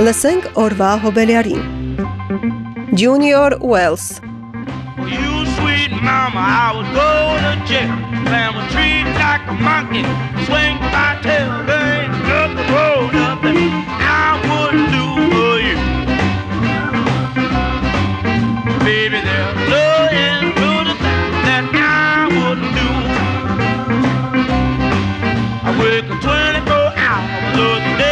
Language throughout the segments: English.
Լսենք օրվա հոբելյարին։ Junior Wells. You sweet mama, I to jail like a monkey Swing tail, I would do for you? Baby, there's to the thing that I wouldn't do. I work 24 hours day.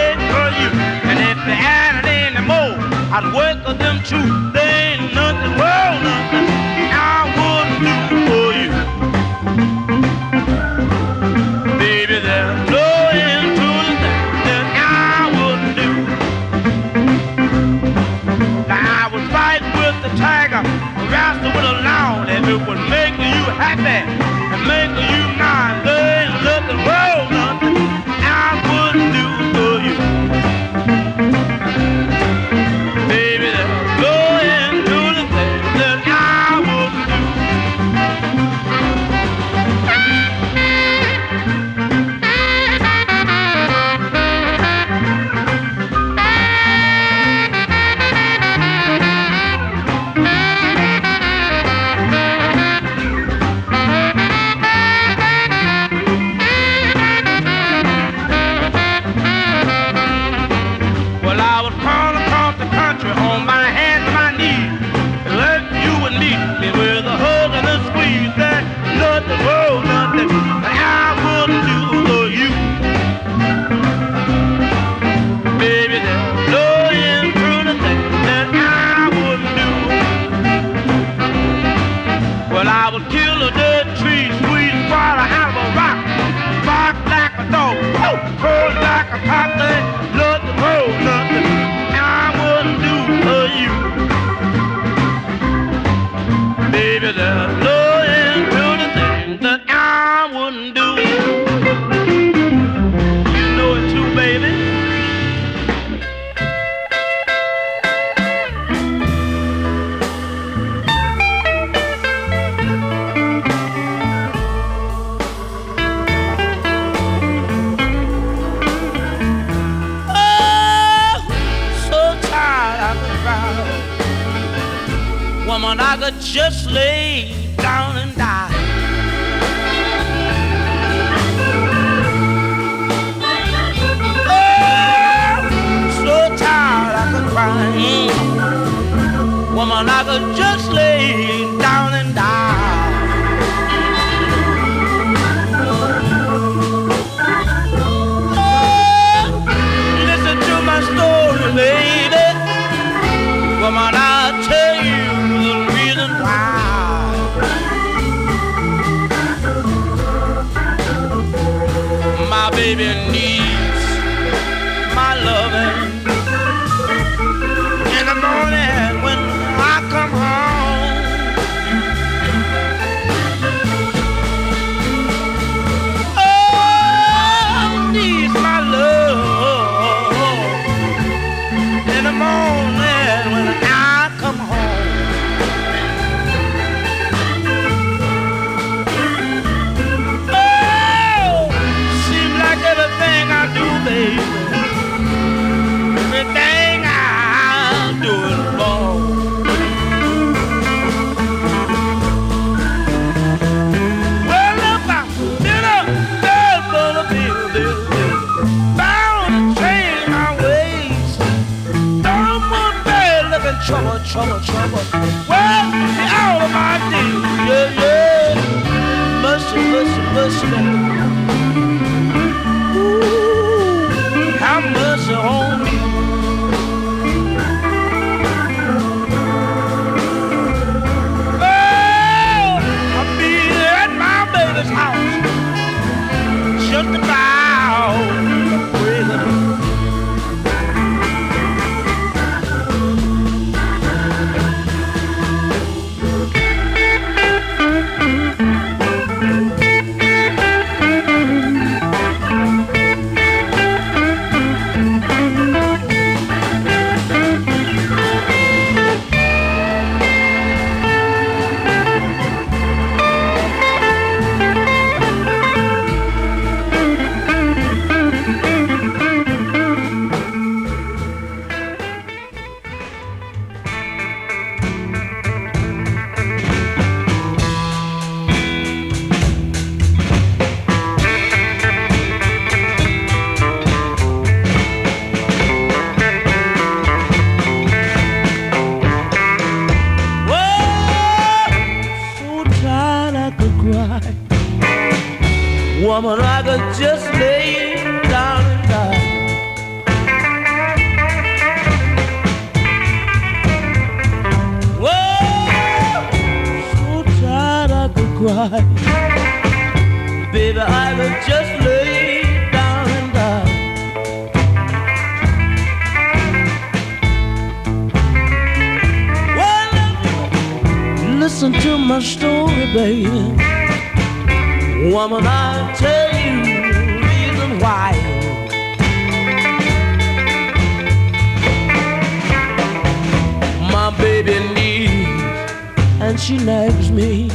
I'd work for them too. They ain't nothing, world nothing. just lay down and die. Oh, so tired I could cry. Woman, I could just lay woman, I could just lay down and die. Whoa, so tired I could cry. Baby, I could just lay down and die. Well, listen to my story, baby. Woman, I tell you reason why. My baby needs, and she nags me.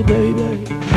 baby.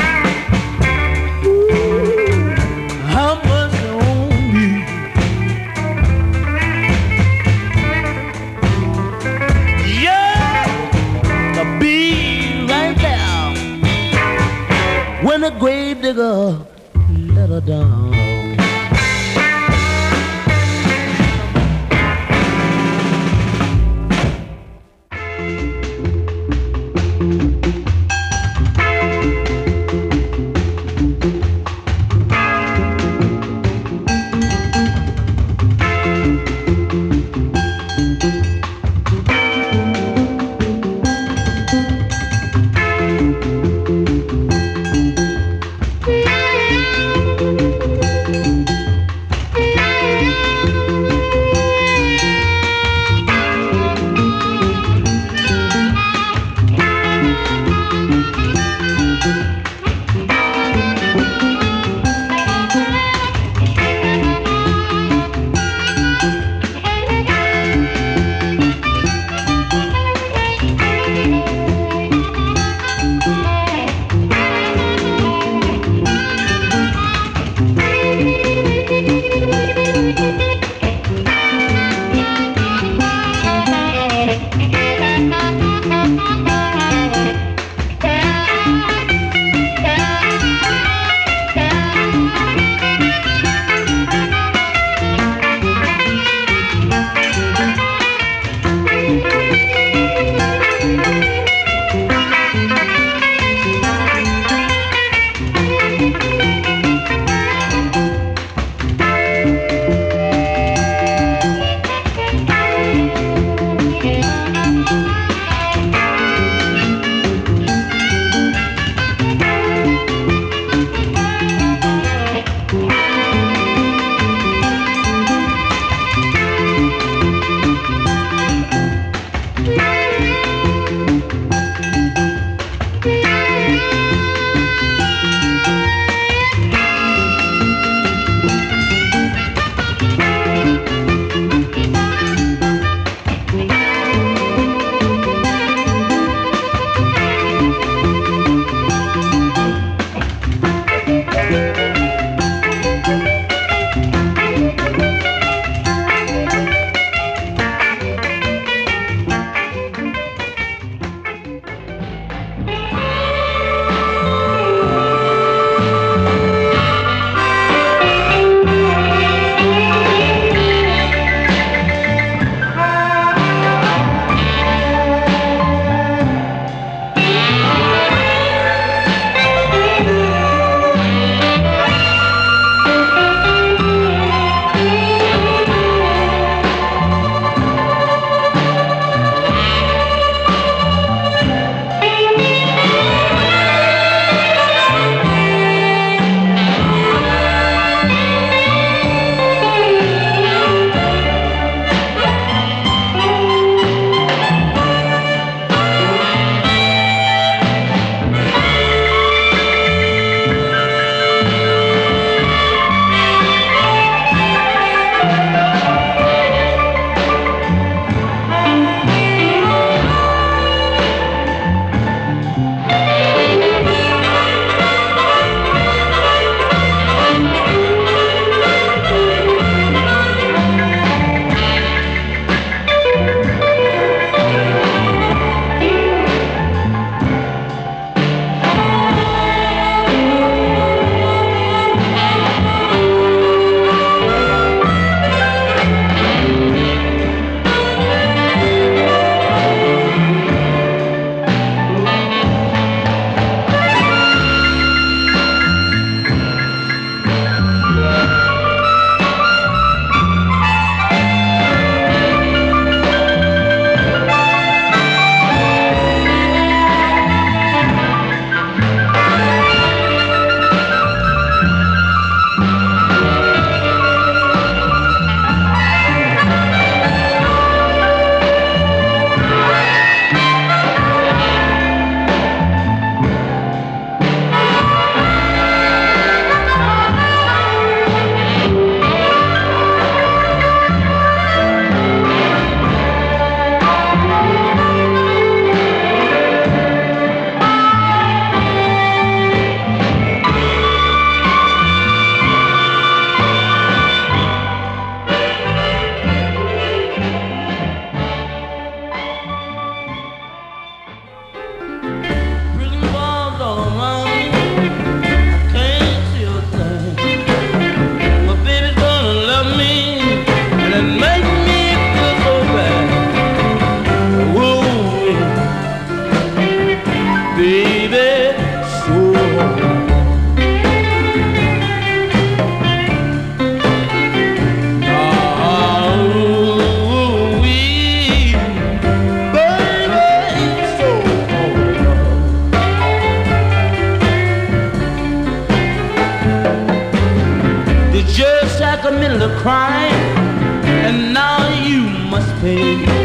Pay.